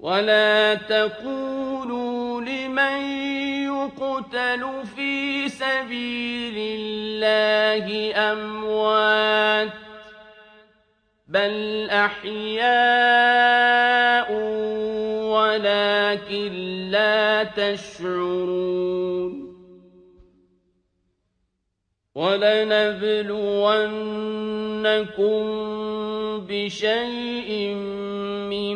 ولا تقولوا لمن يقتل في سبيل الله أموات بل أحياء ولكن لا تشعرون ولنبلونكم بشيء من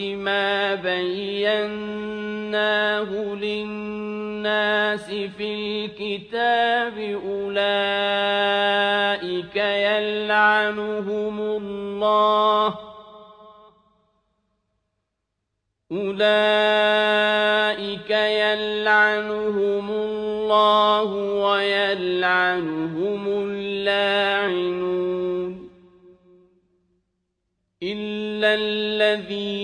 ما بيناه للناس في الكتاب أولئك يلعنهم الله أولئك يلعنهم الله ويلعنهم اللاعنون إلا الذين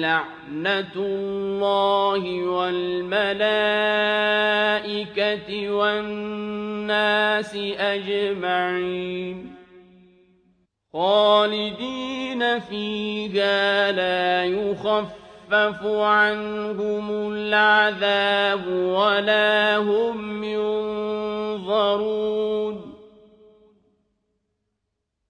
لعنة الله والملائكة والناس أجمعين خالدين فيها لا يخفف عنهم العذاب ولا هم ينظرون